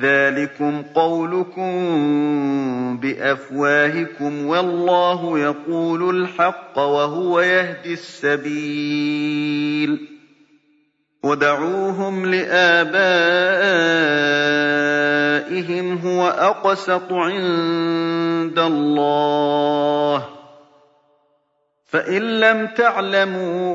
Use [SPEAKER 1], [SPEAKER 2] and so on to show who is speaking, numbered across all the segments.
[SPEAKER 1] ذلكم قولكم بأفواهكم والله يقول الحق وهو يهدي السبيل ودعوهم لآبائهم هو أقسط عند الله فإن لم تعلموا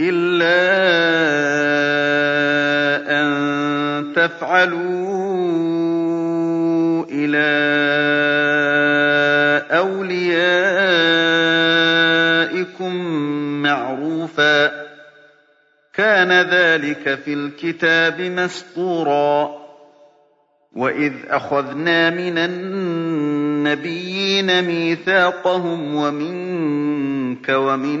[SPEAKER 1] إِلَّا أَن تَفْعَلُوا إِلَىٰ أَوْلِيَائِكُم مَّعْرُوفًا ۚ كَانَ ذَٰلِكَ فِي الْكِتَابِ مَسْطُورًا وَإِذْ أَخَذْنَا مِنَ النَّبِيِّينَ مِيثَاقَهُمْ وَمِنكَ وَمِن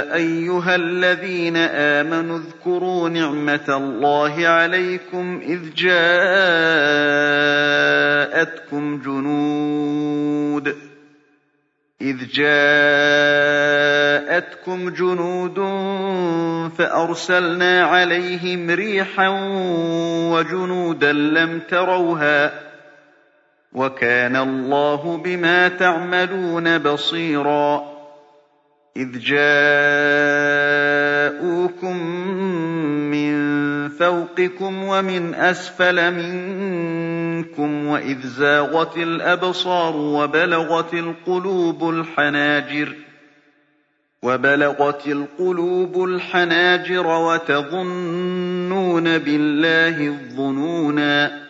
[SPEAKER 1] يَا أَيُّهَا الَّذِينَ آمَنُوا اذْكُرُوا نِعْمَةَ اللَّهِ عَلَيْكُمْ إِذْ جَاءَتْكُمْ جُنُودٌ إِذْ جَاءَتْكُمْ جُنُودٌ فَأَرْسَلْنَا عَلَيْهِمْ رِيحًا وَجُنُودًا لَّمْ تَرَوْهَا وَكَانَ اللَّهُ بِمَا تَعْمَلُونَ بَصِيرًا إِذْ جَاءُوكُم مِّن فَوْقِكُمْ وَمِنْ أَسْفَلَ مِنكُمْ وَإِذْ زَاغَتِ الْأَبْصَارُ وَبَلَغَتِ الْقُلُوبُ الْحَنَاجِرَ وبلغت القلوب الحناجر وتظنون بالله الظنونا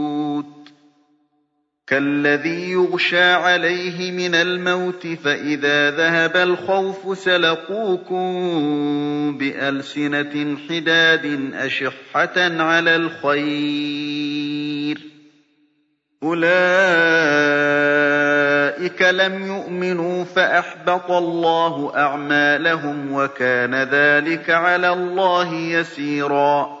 [SPEAKER 1] كالذي يغشى عليه من الموت فإذا ذهب الخوف سلقوكم بألسنة حداد أشحة على الخير أولئك لم يؤمنوا فأحبط الله أعمالهم وكان ذلك على الله يسيراً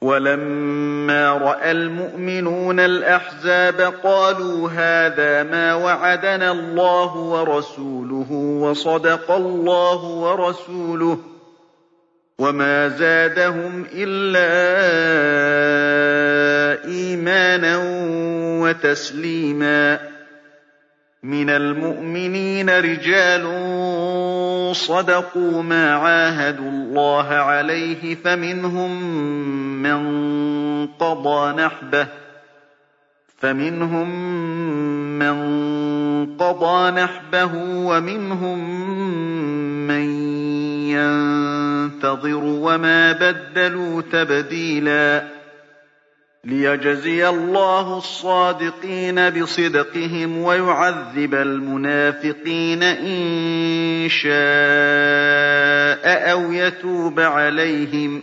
[SPEAKER 1] ولما راى المؤمنون الاحزاب قالوا هذا ما وعدنا الله ورسوله وصدق الله ورسوله وما زادهم الا ايمانا وتسليما من المؤمنين رجال صدقوا ما عاهدوا الله عليه فمنهم مَّن قَضَىٰ نَحْبَهُ فَمِنْهُم مَّن قَضَىٰ نَحْبَهُ وَمِنْهُم مَّن يَنتَظِرُ وَمَا بَدَّلُوا تَبْدِيلًا لِيَجْزِيَ اللَّهُ الصَّادِقِينَ بِصِدْقِهِمْ وَيُعَذِّبَ الْمُنَافِقِينَ إِن شَاءَ أَوْ يَتُوبَ عَلَيْهِمْ ۗ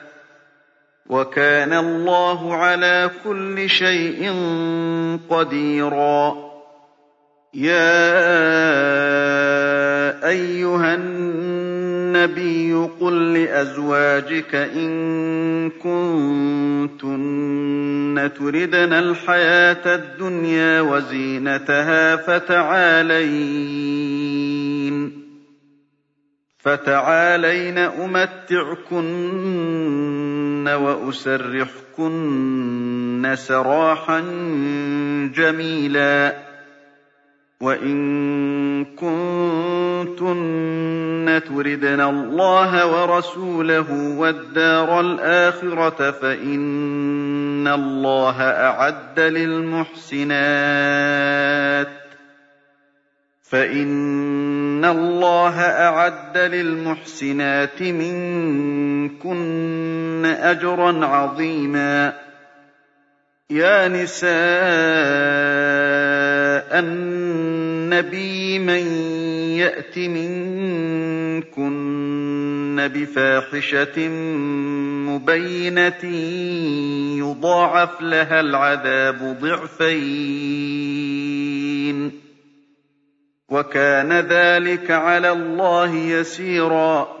[SPEAKER 1] وكان الله على كل شيء قديرا يا ايها النبي قل لازواجك ان كنتن تردن الحياه الدنيا وزينتها فتعالين فتعالين امتعكن وَأُسَرِّحْكُنَّ سَرَاحًا جَمِيلًا وَإِن كُنتُنَّ تُرِدْنَ اللَّهَ وَرَسُولَهُ وَالدَّارَ الْآخِرَةَ فَإِنَّ اللَّهَ أَعَدَّ لِلْمُحْسِنَاتِ فَإِنَّ اللَّهَ أَعَدَّ لِلْمُحْسِنَاتِ مِنكُنَّ منكن أجرا عظيما يا نساء النبي من يأت منكن بفاحشة مبينة يضاعف لها العذاب ضعفين وكان ذلك على الله يسيرا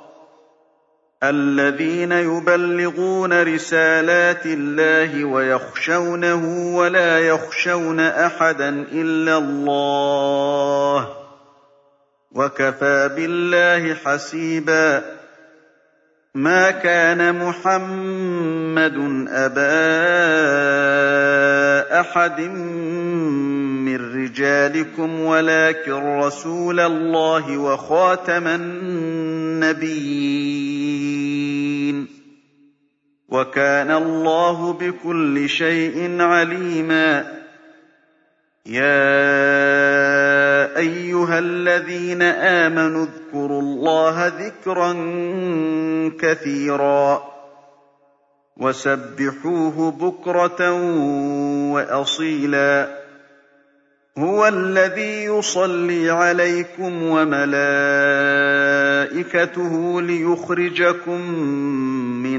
[SPEAKER 1] الَّذِينَ يُبَلِّغُونَ رِسَالَاتِ اللَّهِ وَيَخْشَوْنَهُ وَلَا يَخْشَوْنَ أَحَدًا إِلَّا اللَّهَ ۗ وَكَفَىٰ بِاللَّهِ حَسِيبًا ما كان محمد أبا أحد من رجالكم ولكن رسول الله وخاتم النبيين وكان الله بكل شيء عليما يا ايها الذين امنوا اذكروا الله ذكرا كثيرا وسبحوه بكره واصيلا هو الذي يصلي عليكم وملائكته ليخرجكم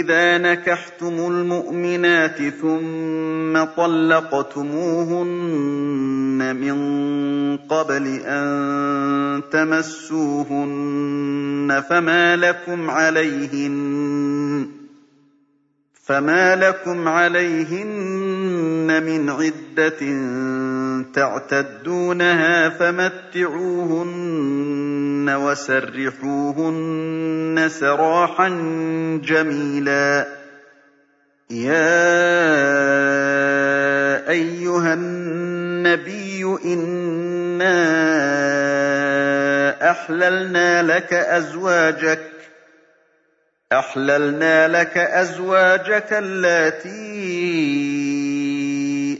[SPEAKER 1] إِذَا نَكَحْتُمُ الْمُؤْمِنَاتِ ثُمَّ طَلَّقْتُمُوهُنَّ مِن قَبْلِ أَن تَمَسُّوهُنَّ فَمَا لَكُمْ عَلَيْهِنَّ فَمَا لَكُمْ عَلَيْهِنَّ لَهُنَّ مِنْ عِدَّةٍ تَعْتَدُّونَهَا فَمَتِّعُوهُنَّ وَسَرِّحُوهُنَّ سَرَاحًا جَمِيلًا يَا أَيُّهَا النَّبِيُّ إِنَّا أَحْلَلْنَا لَكَ أَزْوَاجَكَ أحللنا لك أزواجك اللاتي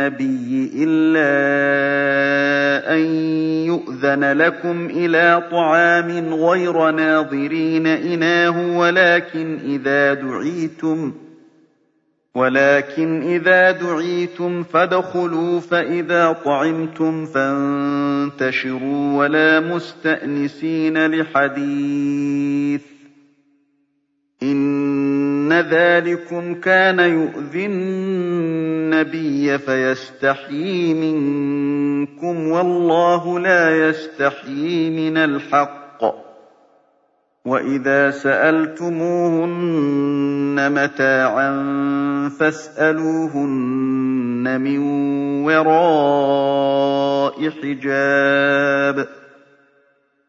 [SPEAKER 1] النبي إلا أن يؤذن لكم إلى طعام غير ناظرين إناه ولكن إذا دعيتم ولكن إذا دعيتم فادخلوا فإذا طعمتم فانتشروا ولا مستأنسين لحديث إن ذَٰلِكُمْ كَانَ يُؤْذِي النَّبِيَّ فَيَسْتَحْيِي مِنكُمْ ۖ وَاللَّهُ لَا يَسْتَحْيِي مِنَ الْحَقِّ ۚ وَإِذَا سَأَلْتُمُوهُنَّ مَتَاعًا فَاسْأَلُوهُنَّ مِن وَرَاءِ حِجَابٍ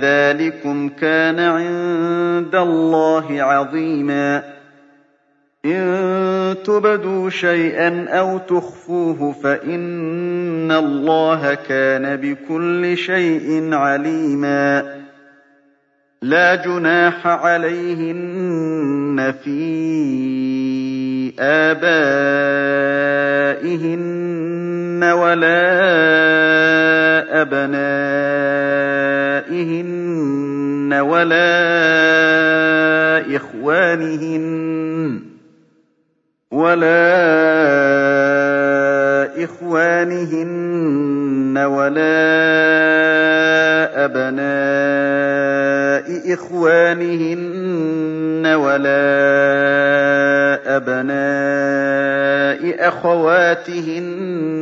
[SPEAKER 1] ذَٰلِكُمْ كَانَ عِندَ اللَّهِ عَظِيمًا إِن تُبْدُوا شَيْئًا أَوْ تُخْفُوهُ فَإِنَّ اللَّهَ كَانَ بِكُلِّ شَيْءٍ عَلِيمًا لا جناح عليهن في آبائهن ولا أبنائهن ولا إخوانهن ولا إخوانهن ولا أبناء إخوانهن ولا أبناء أخواتهن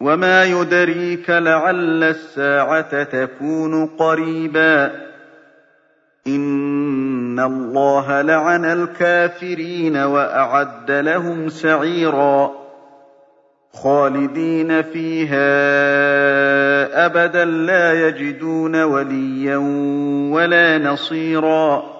[SPEAKER 1] وما يدريك لعل الساعة تكون قريبا إن الله لعن الكافرين وأعد لهم سعيرا خالدين فيها أبدا لا يجدون وليا ولا نصيرا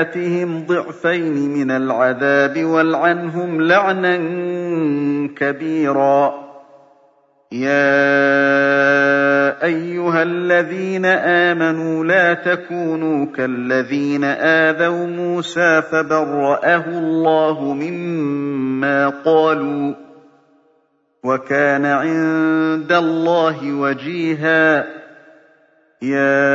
[SPEAKER 1] آتِهِمْ ضِعْفَيْنِ مِنَ الْعَذَابِ وَالْعَنْهُمْ لَعْنًا كَبِيرًا يَا أَيُّهَا الَّذِينَ آمَنُوا لَا تَكُونُوا كَالَّذِينَ آذَوْا مُوسَىٰ فَبَرَّأَهُ اللَّهُ مِمَّا قَالُوا وَكَانَ عِندَ اللَّهِ وَجِيهًا يَا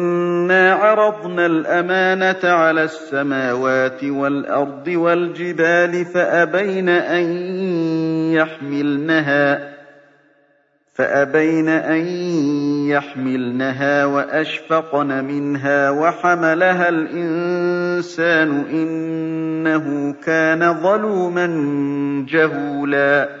[SPEAKER 1] إِنَّا عَرَضْنَا الْأَمَانَةَ عَلَى السَّمَاوَاتِ وَالْأَرْضِ وَالْجِبَالِ فَأَبَيْنَ أَن يَحْمِلْنَهَا فأبين أن يحملنها وأشفقن منها وحملها الإنسان إنه كان ظلوما جهولاً